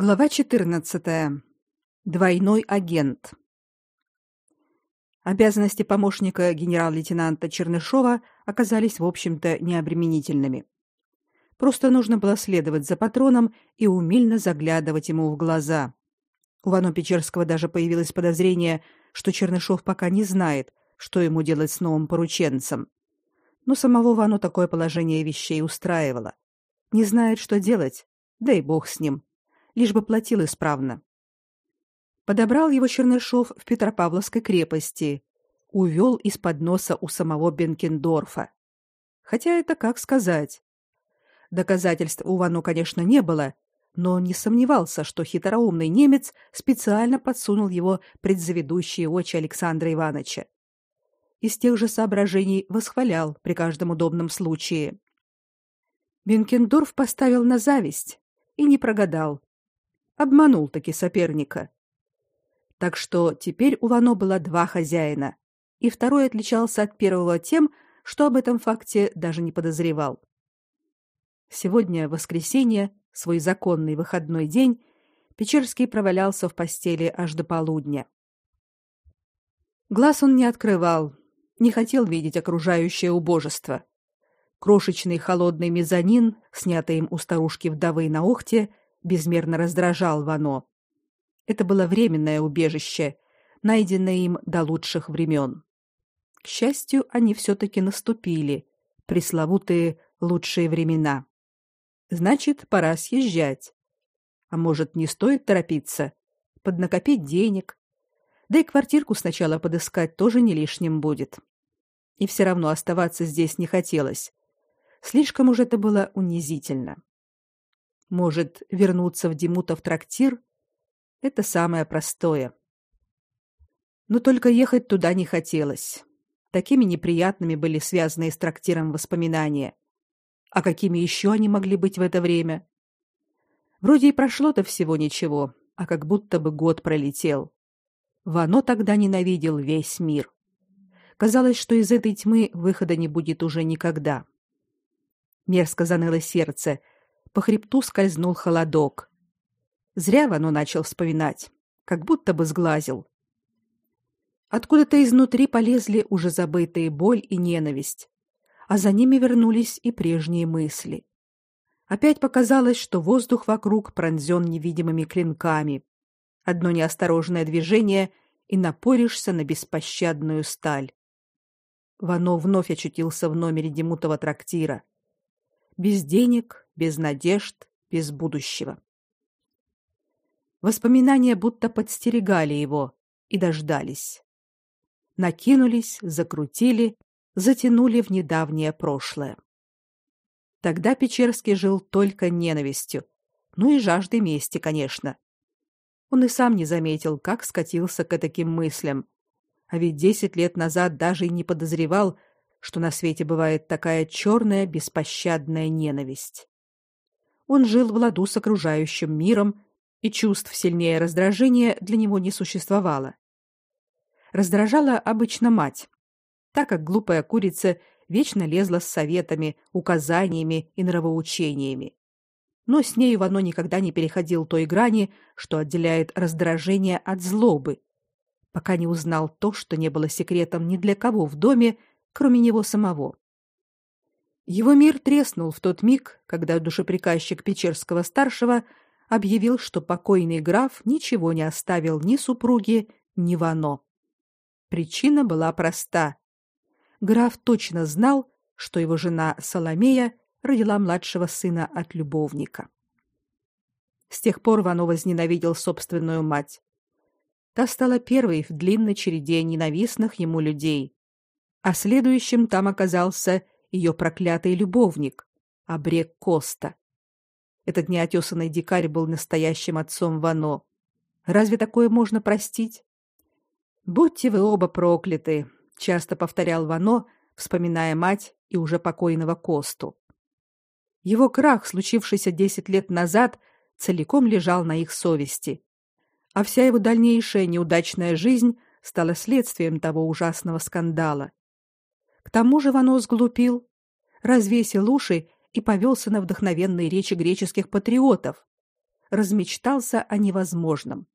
Глава 14. Двойной агент. Обязанности помощника генерал-лейтенанта Чернышова оказались, в общем-то, необременительными. Просто нужно было следовать за патроном и умильно заглядывать ему в глаза. У Вано Печерского даже появилось подозрение, что Чернышов пока не знает, что ему делать с новым порученцем. Но самого Вано такое положение вещей устраивало. Не знает, что делать, да и бог с ним лишь бы платил исправно. Подобрал его Чернышов в Петропавловской крепости, увел из-под носа у самого Бенкендорфа. Хотя это как сказать. Доказательств у Вану, конечно, не было, но он не сомневался, что хитроумный немец специально подсунул его предзаведущие очи Александра Ивановича. Из тех же соображений восхвалял при каждом удобном случае. Бенкендорф поставил на зависть и не прогадал обманул таки соперника. Так что теперь у Вано было два хозяина, и второй отличался от первого тем, что об этом факте даже не подозревал. Сегодня воскресенье, свой законный выходной день, Печерский провалялся в постели аж до полудня. Глаз он не открывал, не хотел видеть окружающее убожество. Крошечный холодный мезонин, снятый им у старушки вдовы на Охте, безмерно раздражал Вано. Это было временное убежище, найденное им до лучших времен. К счастью, они все-таки наступили, пресловутые лучшие времена. Значит, пора съезжать. А может, не стоит торопиться, поднакопить денег, да и квартирку сначала подыскать тоже не лишним будет. И все равно оставаться здесь не хотелось. Слишком уж это было унизительно. Может, вернуться в Димутов трактир? Это самое простое. Но только ехать туда не хотелось. Такими неприятными были связанные с трактиром воспоминания. А какими еще они могли быть в это время? Вроде и прошло-то всего ничего, а как будто бы год пролетел. Вано тогда ненавидел весь мир. Казалось, что из этой тьмы выхода не будет уже никогда. Мерзко заныло сердце, по хребту скользнул холодок. Зря Вано начал вспоминать, как будто бы сглазил. Откуда-то изнутри полезли уже забытые боль и ненависть, а за ними вернулись и прежние мысли. Опять показалось, что воздух вокруг пронзен невидимыми клинками. Одно неосторожное движение — и напоришься на беспощадную сталь. Вано вновь очутился в номере Демутова трактира. Без денег, без надежд, без будущего. Воспоминания будто подстерегали его и дождались. Накинулись, закрутили, затянули в недавнее прошлое. Тогда Печерский жил только ненавистью, ну и жаждой мести, конечно. Он и сам не заметил, как скатился к таким мыслям. А ведь десять лет назад даже и не подозревал, что на свете бывает такая черная беспощадная ненависть. Он жил в ладу с окружающим миром, и чувств сильнее раздражения для него не существовало. Раздражала обычно мать, так как глупая курица вечно лезла с советами, указаниями и нравоучениями. Но с нею Вано никогда не переходил той грани, что отделяет раздражение от злобы, пока не узнал то, что не было секретом ни для кого в доме, кроме него самого. Его мир треснул в тот миг, когда душеприказчик Печерского старшего объявил, что покойный граф ничего не оставил ни супруге, ни Вано. Причина была проста. Граф точно знал, что его жена Соломея родила младшего сына от любовника. С тех пор Вано возненавидел собственную мать. Та стала первой в длинной череде ненавистных ему людей. А следующим там оказался ее проклятый любовник, Абрек Коста. Этот неотесанный дикарь был настоящим отцом Вано. Разве такое можно простить? Будьте вы оба прокляты, часто повторял Вано, вспоминая мать и уже покойного Косту. Его крах, случившийся десять лет назад, целиком лежал на их совести, а вся его дальнейшая неудачная жизнь стала следствием того ужасного скандала. К тому же Вано сглупил, развесил уши и повелся на вдохновенные речи греческих патриотов. размечтался о невозможном.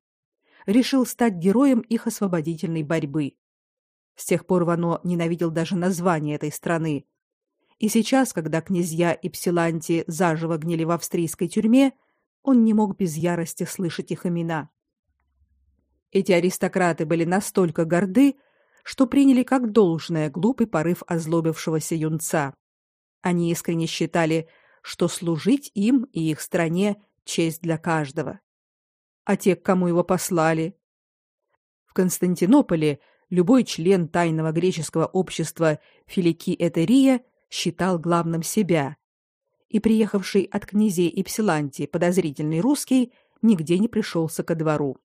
Решил стать героем их освободительной борьбы. С тех пор Вано ненавидел даже название этой страны. И сейчас, когда князья и псиланти заживо гнили в австрийской тюрьме, он не мог без ярости слышать их имена. Эти аристократы были настолько горды, что приняли как должное глупый порыв озлобившегося юнца. Они искренне считали, что служить им и их стране честь для каждого. А те, к кому его послали? В Константинополе любой член тайного греческого общества Филики Этерия считал главным себя. И приехавший от князей Ипсиланти подозрительный русский нигде не пришелся ко двору.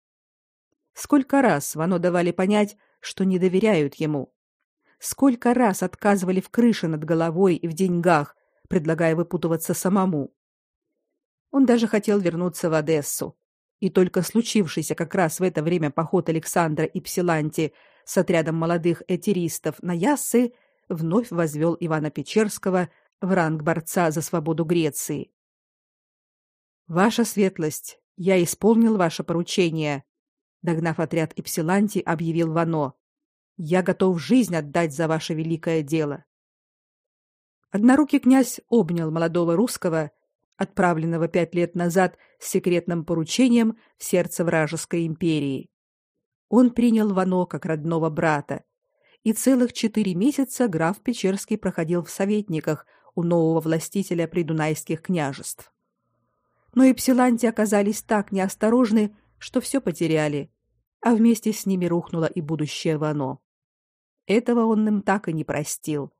Сколько раз Вано давали понять, что не доверяют ему. Сколько раз отказывали в крыше над головой и в деньгах, предлагая выпутываться самому. Он даже хотел вернуться в Одессу. И только случившийся как раз в это время поход Александра и Псиланти с отрядом молодых этеристов на Яссы вновь возвел Ивана Печерского в ранг борца за свободу Греции. Ваша светлость, я исполнил ваше поручение, догнав отряд Ипсиланти, объявил Вано. Я готов жизнь отдать за ваше великое дело. Однорукий князь обнял молодого русского, отправленного пять лет назад с секретным поручением в сердце вражеской империи. Он принял Вано как родного брата, и целых четыре месяца граф Печерский проходил в советниках у нового властителя придунайских княжеств. Но и псиланти оказались так неосторожны, что все потеряли, а вместе с ними рухнуло и будущее Вано. Этого он им так и не простил.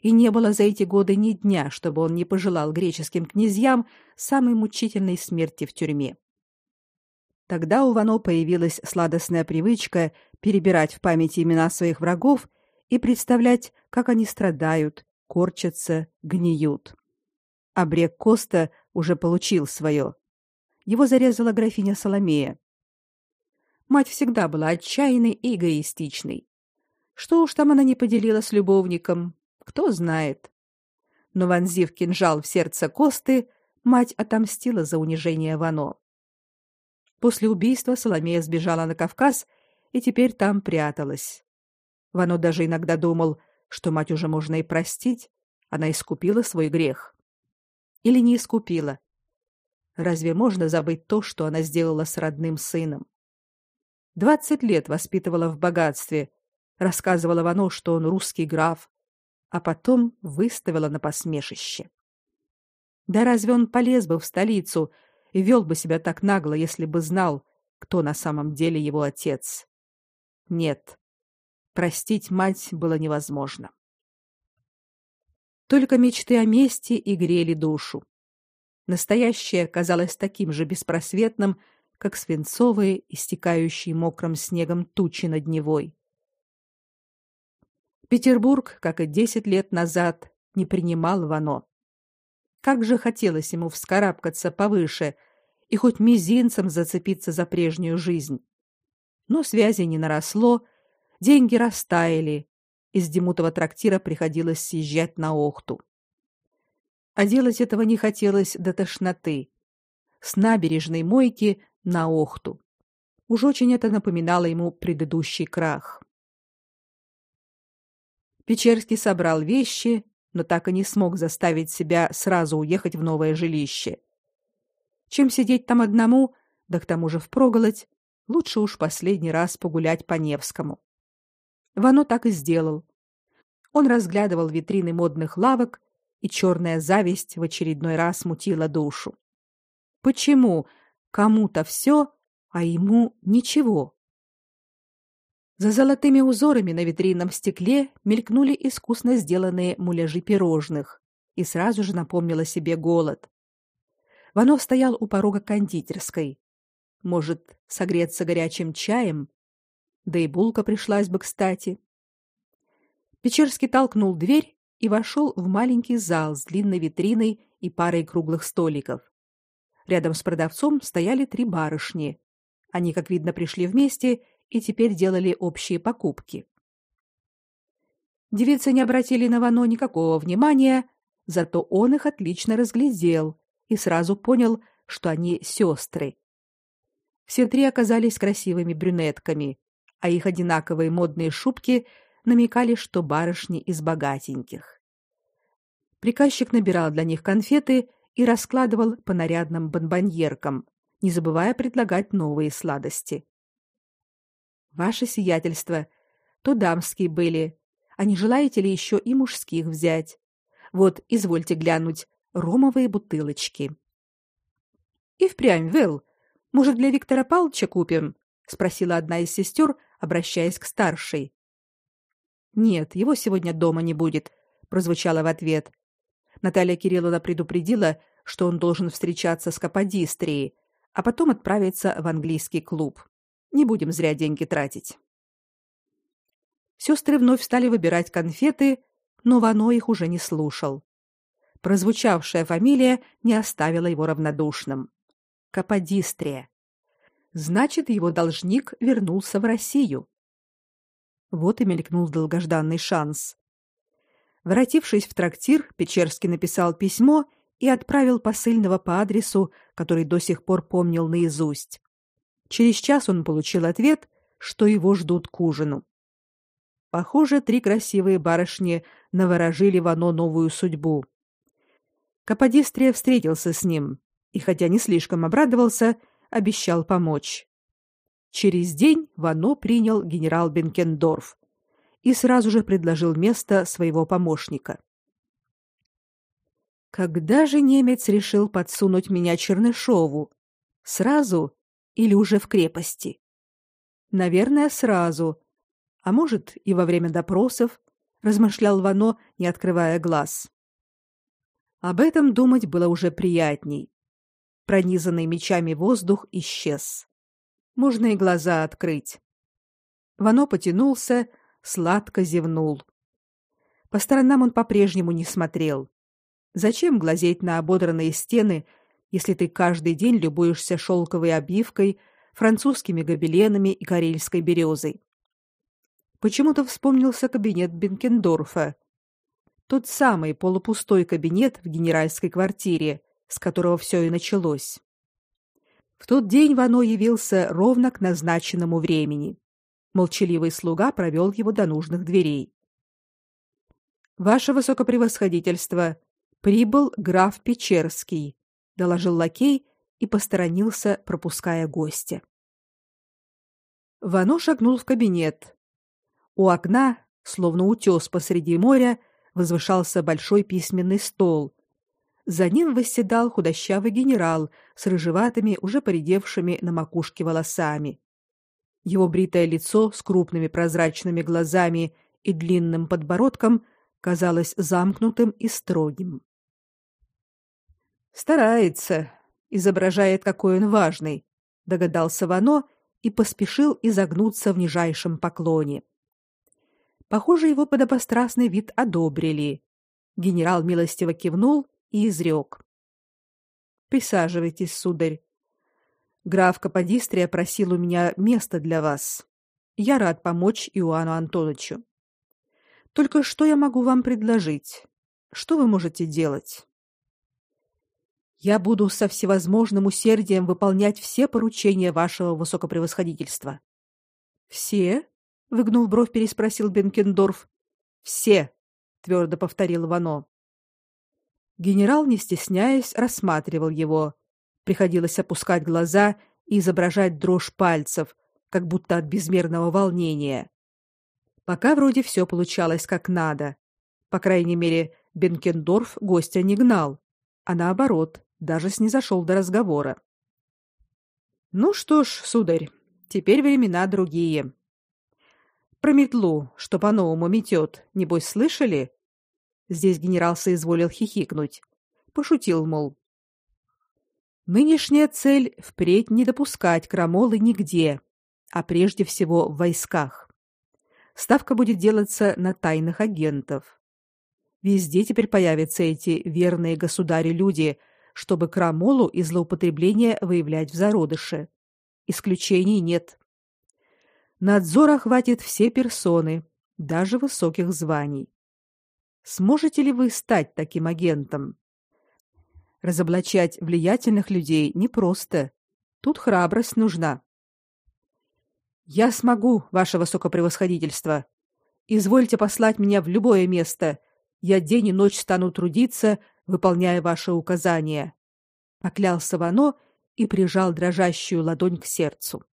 И не было за эти годы ни дня, чтобы он не пожелал греческим князьям самой мучительной смерти в тюрьме. Тогда у Вано появилась сладостная привычка перебирать в памяти имена своих врагов и представлять, как они страдают, корчатся, гниют. А Коста уже получил свое его зарезала графиня Соломея. Мать всегда была отчаянной и эгоистичной. Что уж там она не поделила с любовником, кто знает. Но вонзив кинжал в сердце Косты, мать отомстила за унижение Вано. После убийства Соломея сбежала на Кавказ и теперь там пряталась. Вано даже иногда думал, что мать уже можно и простить, она искупила свой грех. Или не искупила, Разве можно забыть то, что она сделала с родным сыном? Двадцать лет воспитывала в богатстве, рассказывала Вано, что он русский граф, а потом выставила на посмешище. Да разве он полез бы в столицу и вел бы себя так нагло, если бы знал, кто на самом деле его отец? Нет. Простить мать было невозможно. Только мечты о мести и грели душу. Настоящее казалось таким же беспросветным, как свинцовые, истекающие мокрым снегом тучи над Невой. Петербург, как и десять лет назад, не принимал Вано. Как же хотелось ему вскарабкаться повыше и хоть мизинцем зацепиться за прежнюю жизнь. Но связи не наросло, деньги растаяли, из Демутова трактира приходилось съезжать на Охту а делать этого не хотелось до тошноты. С набережной мойки на Охту. Уж очень это напоминало ему предыдущий крах. Печерский собрал вещи, но так и не смог заставить себя сразу уехать в новое жилище. Чем сидеть там одному, да к тому же впроголодь, лучше уж последний раз погулять по Невскому. Вано так и сделал. Он разглядывал витрины модных лавок и черная зависть в очередной раз мутила душу. Почему кому-то все, а ему ничего? За золотыми узорами на витринном стекле мелькнули искусно сделанные муляжи пирожных, и сразу же напомнила себе голод. Вано стоял у порога кондитерской. Может, согреться горячим чаем? Да и булка пришлась бы кстати. Печерский толкнул дверь и вошел в маленький зал с длинной витриной и парой круглых столиков. Рядом с продавцом стояли три барышни. Они, как видно, пришли вместе и теперь делали общие покупки. Девицы не обратили на Вано никакого внимания, зато он их отлично разглядел и сразу понял, что они сестры. Все три оказались красивыми брюнетками, а их одинаковые модные шубки намекали, что барышни из богатеньких. Приказчик набирал для них конфеты и раскладывал по нарядным бонбоньеркам, не забывая предлагать новые сладости. Ваше сиятельство, то дамские были. А не желаете ли еще и мужских взять? Вот, извольте глянуть, ромовые бутылочки. И впрямь, Вэл, может, для Виктора Павловича купим? спросила одна из сестер, обращаясь к старшей. Нет, его сегодня дома не будет, прозвучало в ответ. Наталья Кирилловна предупредила, что он должен встречаться с Каподистрией, а потом отправиться в английский клуб. Не будем зря деньги тратить. Сестры вновь стали выбирать конфеты, но Вано их уже не слушал. Прозвучавшая фамилия не оставила его равнодушным. Каподистрия. Значит, его должник вернулся в Россию. Вот и мелькнул долгожданный шанс. Воротившись в трактир, Печерский написал письмо и отправил посыльного по адресу, который до сих пор помнил наизусть. Через час он получил ответ, что его ждут к ужину. Похоже, три красивые барышни наворожили Вано новую судьбу. Каподистрия встретился с ним и, хотя не слишком обрадовался, обещал помочь. Через день Вано принял генерал Бенкендорф и сразу же предложил место своего помощника. Когда же немец решил подсунуть меня Чернышову? Сразу или уже в крепости? Наверное, сразу. А может, и во время допросов, размышлял Вано, не открывая глаз. Об этом думать было уже приятней. Пронизанный мечами воздух исчез. Можно и глаза открыть. Вано потянулся, сладко зевнул. По сторонам он по-прежнему не смотрел. Зачем глазеть на ободранные стены, если ты каждый день любуешься шелковой обивкой, французскими гобеленами и карельской березой? Почему-то вспомнился кабинет Бенкендорфа. Тот самый полупустой кабинет в генеральской квартире, с которого все и началось. В тот день Вано явился ровно к назначенному времени. Молчаливый слуга провел его до нужных дверей. Ваше высокопревосходительство, прибыл граф Печерский, доложил лакей и посторонился, пропуская гостя. Вано шагнул в кабинет. У окна, словно утес посреди моря, возвышался большой письменный стол. За ним восседал худощавый генерал с рыжеватыми, уже поредевшими на макушке волосами. Его бритое лицо с крупными прозрачными глазами и длинным подбородком казалось замкнутым и строгим. Старается, изображает, какой он важный, догадался Вано и поспешил изогнуться в нижайшем поклоне. Похоже, его подобострастный вид одобрили. Генерал милостиво кивнул и изрек. Присаживайтесь, сударь. Граф Каподистрия просил у меня место для вас. Я рад помочь Иоанну Антоновичу. Только что я могу вам предложить? Что вы можете делать? Я буду со всевозможным усердием выполнять все поручения вашего высокопревосходительства. Все? выгнул бровь, переспросил Бенкендорф. Все, твердо повторил Вано. Генерал, не стесняясь, рассматривал его. Приходилось опускать глаза и изображать дрожь пальцев, как будто от безмерного волнения. Пока вроде все получалось как надо. По крайней мере, Бенкендорф гостя не гнал, а наоборот, даже снизошел до разговора. Ну что ж, сударь, теперь времена другие. Про метлу, что по-новому метет, небось слышали? Здесь генерал соизволил хихикнуть. Пошутил, мол. Нынешняя цель впредь не допускать крамолы нигде, а прежде всего в войсках. Ставка будет делаться на тайных агентов. Везде теперь появятся эти верные государю люди, чтобы крамолу и злоупотребления выявлять в зародыше. Исключений нет. Надзор охватит все персоны, даже высоких званий. Сможете ли вы стать таким агентом? Разоблачать влиятельных людей непросто. Тут храбрость нужна. Я смогу, ваше высокопревосходительство. Извольте послать меня в любое место. Я день и ночь стану трудиться, выполняя ваши указания. Поклялся Вано и прижал дрожащую ладонь к сердцу.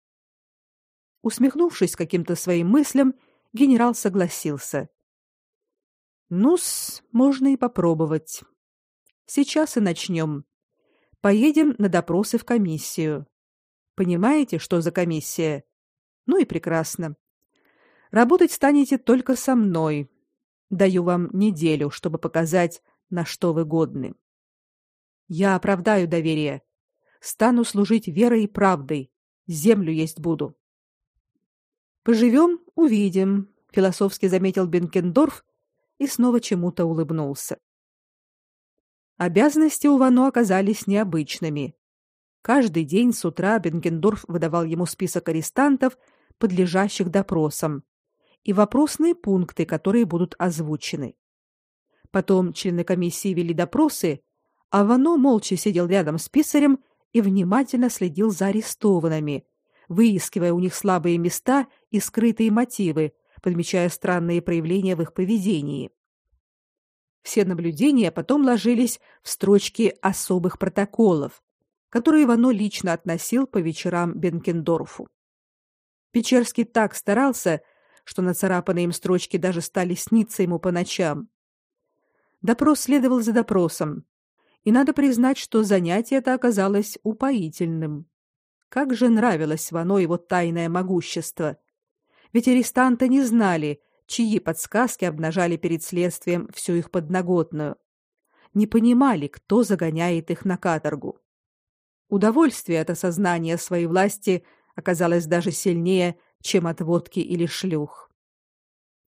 Усмехнувшись каким-то своим мыслям, генерал согласился. Ну-с, можно и попробовать. Сейчас и начнем. Поедем на допросы в комиссию. Понимаете, что за комиссия? Ну и прекрасно. Работать станете только со мной. Даю вам неделю, чтобы показать, на что вы годны. Я оправдаю доверие. Стану служить верой и правдой. Землю есть буду. Поживем, увидим, философски заметил Бенкендорф и снова чему-то улыбнулся. Обязанности у Вано оказались необычными. Каждый день с утра Бенкендорф выдавал ему список арестантов, подлежащих допросам, и вопросные пункты, которые будут озвучены. Потом члены комиссии вели допросы, а Вано молча сидел рядом с писарем и внимательно следил за арестованными, выискивая у них слабые места и скрытые мотивы, подмечая странные проявления в их поведении. Все наблюдения потом ложились в строчки особых протоколов, которые Вано лично относил по вечерам Бенкендорфу. Печерский так старался, что нацарапанные им строчки даже стали сниться ему по ночам. Допрос следовал за допросом, и надо признать, что занятие это оказалось упоительным. Как же нравилось Вано его тайное могущество. Ведь арестанты не знали, чьи подсказки обнажали перед следствием всю их подноготную. Не понимали, кто загоняет их на каторгу. Удовольствие от осознания своей власти оказалось даже сильнее, чем от водки или шлюх.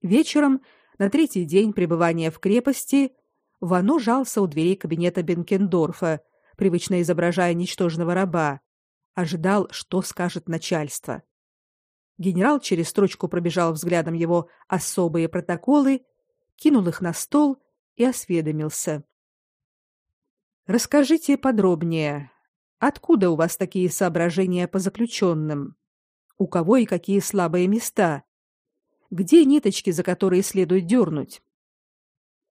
Вечером, на третий день пребывания в крепости, Вано жался у дверей кабинета Бенкендорфа, привычно изображая ничтожного раба, ожидал, что скажет начальство. Генерал через строчку пробежал взглядом его особые протоколы, кинул их на стол и осведомился. Расскажите подробнее, откуда у вас такие соображения по заключенным? У кого и какие слабые места? Где ниточки, за которые следует дернуть?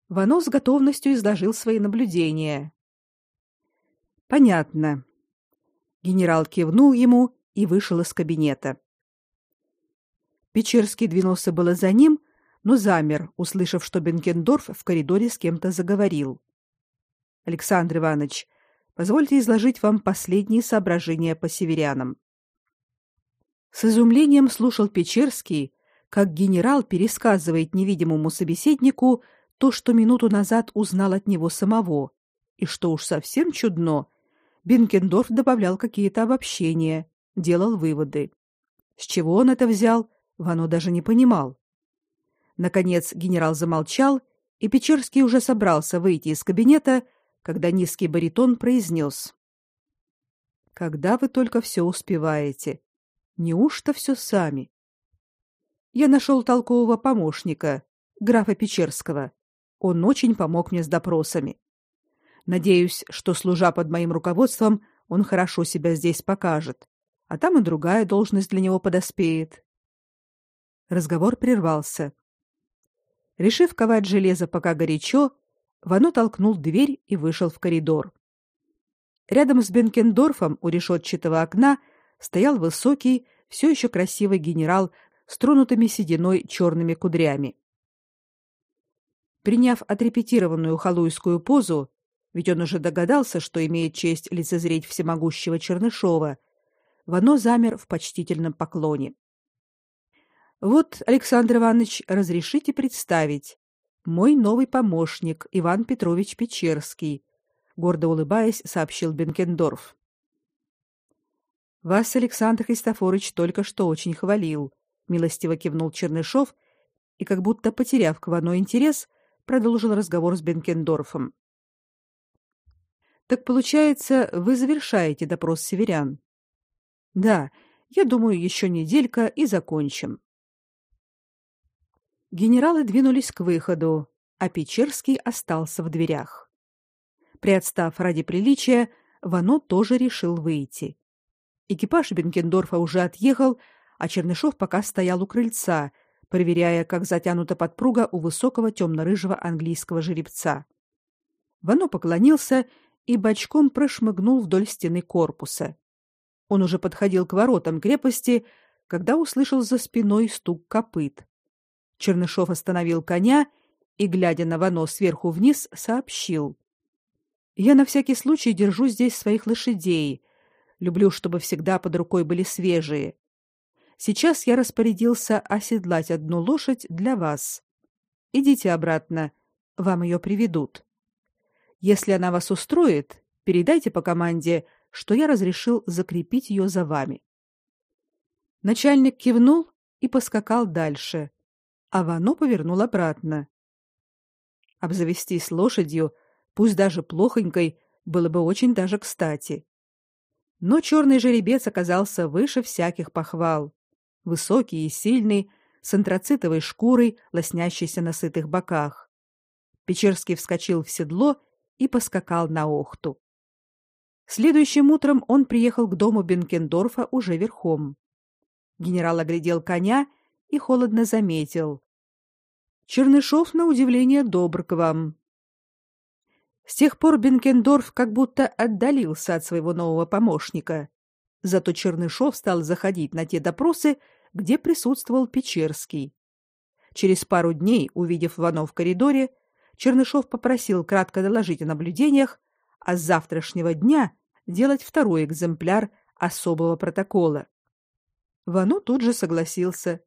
Вано с готовностью изложил свои наблюдения. Понятно. Генерал кивнул ему и вышел из кабинета. Печерский двинулся было за ним, но замер, услышав, что Бенкендорф в коридоре с кем-то заговорил. Александр Иванович, позвольте изложить вам последние соображения по северянам. С изумлением слушал Печерский, как генерал пересказывает невидимому собеседнику то, что минуту назад узнал от него самого, и что уж совсем чудно, Бенкендорф добавлял какие-то обобщения, делал выводы. С чего он это взял, Вано даже не понимал. Наконец генерал замолчал, и Печерский уже собрался выйти из кабинета, когда низкий баритон произнес. «Когда вы только все успеваете? Неужто все сами?» «Я нашел толкового помощника, графа Печерского. Он очень помог мне с допросами. Надеюсь, что, служа под моим руководством, он хорошо себя здесь покажет, а там и другая должность для него подоспеет. Разговор прервался. Решив ковать железо пока горячо, Вано толкнул дверь и вышел в коридор. Рядом с Бенкендорфом у решетчатого окна стоял высокий, все еще красивый генерал с тронутыми сединой черными кудрями. Приняв отрепетированную халуйскую позу, ведь он уже догадался, что имеет честь лицезреть всемогущего Чернышова, Вано замер в почтительном поклоне. Вот, Александр Иванович, разрешите представить. Мой новый помощник Иван Петрович Печерский, гордо улыбаясь, сообщил Бенкендорф. Вас Александр Христофорович только что очень хвалил, милостиво кивнул Чернышов и как будто потеряв к Вано интерес, продолжил разговор с Бенкендорфом. Так получается, вы завершаете допрос северян? Да, я думаю, еще неделька и закончим. Генералы двинулись к выходу, а Печерский остался в дверях. Приотстав ради приличия, Вано тоже решил выйти. Экипаж Бенкендорфа уже отъехал, а Чернышов пока стоял у крыльца, проверяя, как затянута подпруга у высокого темно-рыжего английского жеребца. Вано поклонился и бочком прошмыгнул вдоль стены корпуса. Он уже подходил к воротам крепости, когда услышал за спиной стук копыт. Чернышов остановил коня и, глядя на Вано сверху вниз, сообщил: "Я на всякий случай держу здесь своих лошадей. Люблю, чтобы всегда под рукой были свежие. Сейчас я распорядился оседлать одну лошадь для вас. Идите обратно, вам ее приведут. Если она вас устроит, передайте по команде, что я разрешил закрепить ее за вами. Начальник кивнул и поскакал дальше, а Вано повернул обратно. Обзавестись лошадью, пусть даже плохонькой, было бы очень даже кстати. Но черный жеребец оказался выше всяких похвал. Высокий и сильный, с антрацитовой шкурой, лоснящейся на сытых боках. Печерский вскочил в седло и поскакал на Охту. Следующим утром он приехал к дому Бенкендорфа уже верхом. Генерал оглядел коня и холодно заметил: Чернышов на удивление добр к вам. С тех пор Бенкендорф как будто отдалился от своего нового помощника. Зато Чернышов стал заходить на те допросы, где присутствовал Печерский. Через пару дней, увидев Вано в коридоре, Чернышов попросил кратко доложить о наблюдениях, а с завтрашнего дня делать второй экземпляр особого протокола. Вано тут же согласился.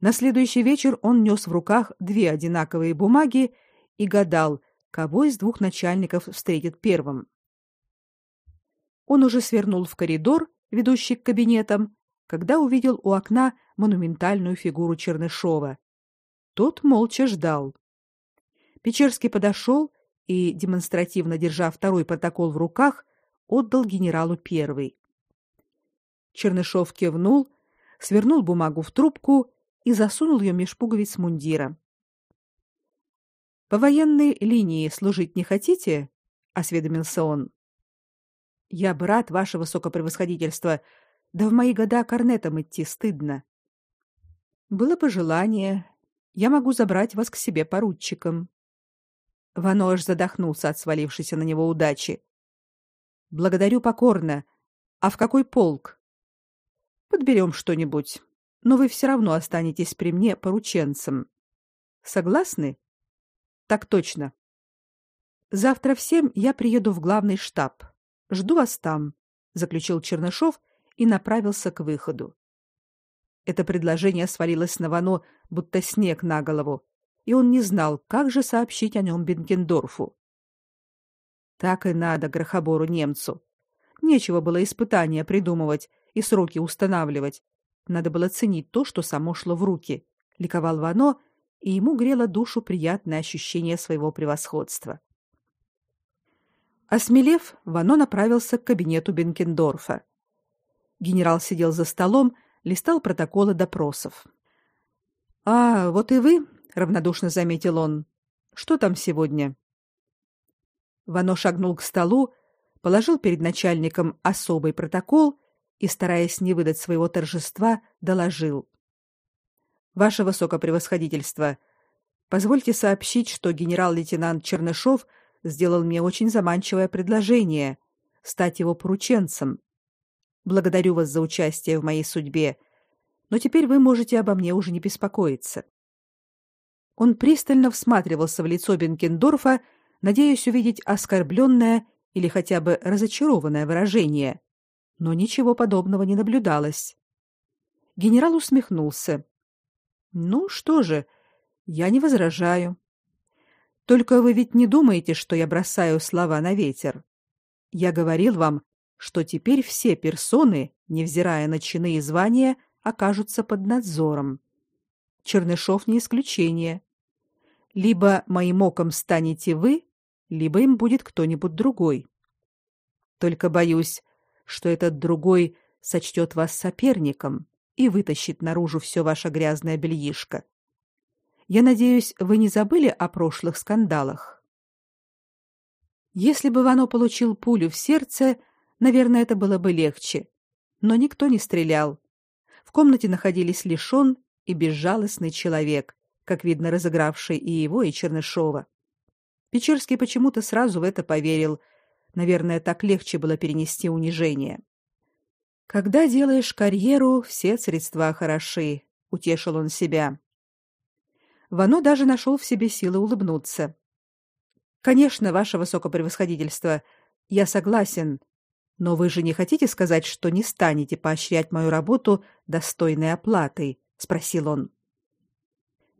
На следующий вечер он нес в руках две одинаковые бумаги и гадал, кого из двух начальников встретит первым. Он уже свернул в коридор, ведущий к кабинетам, когда увидел у окна монументальную фигуру Чернышова. Тот молча ждал. Печерский подошел и, демонстративно держа второй протокол в руках, отдал генералу первый. Чернышов кивнул, свернул бумагу в трубку и засунул ее меж пуговиц мундира. По военной линии служить не хотите? осведомился он. Я брат ваше высокопревосходительство, да в мои года корнетом идти стыдно. Было бы желание, я могу забрать вас к себе поручиком. Вано задохнулся от свалившейся на него удачи. Благодарю покорно. А в какой полк? Подберем что-нибудь. Но вы все равно останетесь при мне порученцем. Согласны? Так точно. Завтра в семь я приеду в главный штаб. Жду вас там, заключил Чернышов и направился к выходу. Это предложение свалилось на Вано, будто снег на голову, и он не знал, как же сообщить о нем Бенкендорфу. Так и надо грохобору немцу. Нечего было испытания придумывать и сроки устанавливать. Надо было ценить то, что само шло в руки. Ликовал Вано, и ему грело душу приятное ощущение своего превосходства. Осмелев, Вано направился к кабинету Бенкендорфа. Генерал сидел за столом, листал протоколы допросов. А, вот и вы, равнодушно заметил он. Что там сегодня? Вано шагнул к столу, положил перед начальником особый протокол и, стараясь не выдать своего торжества, доложил: Ваше высокопревосходительство, позвольте сообщить, что генерал-лейтенант Чернышов сделал мне очень заманчивое предложение стать его порученцем. Благодарю вас за участие в моей судьбе, но теперь вы можете обо мне уже не беспокоиться. Он пристально всматривался в лицо Бенкендорфа, надеясь увидеть оскорбленное или хотя бы разочарованное выражение но ничего подобного не наблюдалось. Генерал усмехнулся. Ну что же, я не возражаю. Только вы ведь не думаете, что я бросаю слова на ветер. Я говорил вам, что теперь все персоны, невзирая на чины и звания, окажутся под надзором. Чернышов не исключение. Либо моим оком станете вы, либо им будет кто-нибудь другой. Только боюсь, что этот другой сочтет вас соперником и вытащит наружу все ваше грязное бельишко. Я надеюсь, вы не забыли о прошлых скандалах. Если бы Вано получил пулю в сердце, наверное, это было бы легче. Но никто не стрелял. В комнате находились лишь он и безжалостный человек, как видно, разыгравший и его, и Чернышова. Печерский почему-то сразу в это поверил. Наверное, так легче было перенести унижение. Когда делаешь карьеру, все средства хороши, утешил он себя. Вано даже нашел в себе силы улыбнуться. Конечно, ваше высокопревосходительство, я согласен, но вы же не хотите сказать, что не станете поощрять мою работу достойной оплатой, спросил он.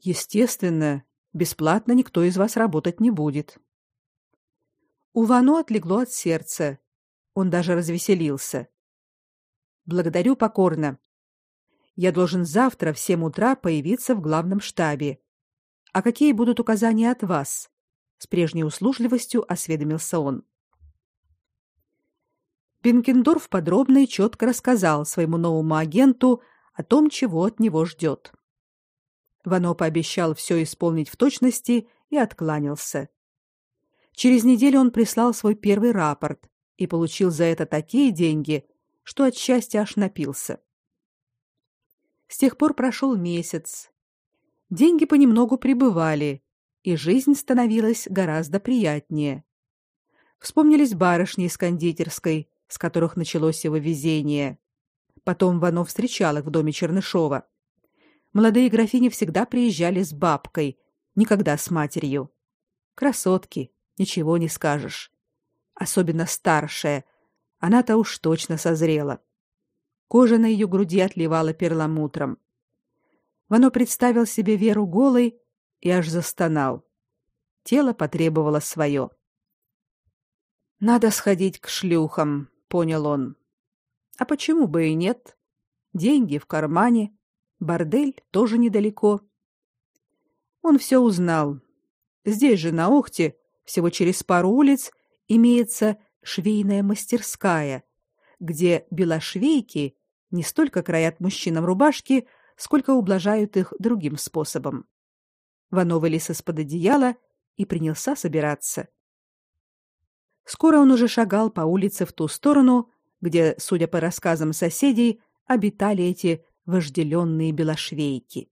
Естественно, бесплатно никто из вас работать не будет. У Вано отлегло от сердца. Он даже развеселился. Благодарю покорно. Я должен завтра в семь утра появиться в главном штабе. А какие будут указания от вас? С прежней услужливостью осведомился он. Бенкендорф подробно и четко рассказал своему новому агенту о том, чего от него ждет. Вано пообещал все исполнить в точности и откланялся. Через неделю он прислал свой первый рапорт и получил за это такие деньги, что от счастья аж напился. С тех пор прошел месяц. Деньги понемногу прибывали, и жизнь становилась гораздо приятнее. Вспомнились барышни из кондитерской, с которых началось его везение. Потом Вано встречал их в доме Чернышова. Молодые графини всегда приезжали с бабкой, никогда с матерью. Красотки, ничего не скажешь. Особенно старшая, она-то уж точно созрела. Кожа на ее груди отливала перламутром. Вано представил себе Веру голой и аж застонал. Тело потребовало свое. Надо сходить к шлюхам, понял он. А почему бы и нет? Деньги в кармане, бордель тоже недалеко. Он все узнал. Здесь же на Охте, всего через пару улиц, имеется швейная мастерская, где белошвейки не столько краят мужчинам рубашки, сколько ублажают их другим способом. Вано вылез из-под одеяла и принялся собираться. Скоро он уже шагал по улице в ту сторону, где, судя по рассказам соседей, обитали эти вожделенные белошвейки.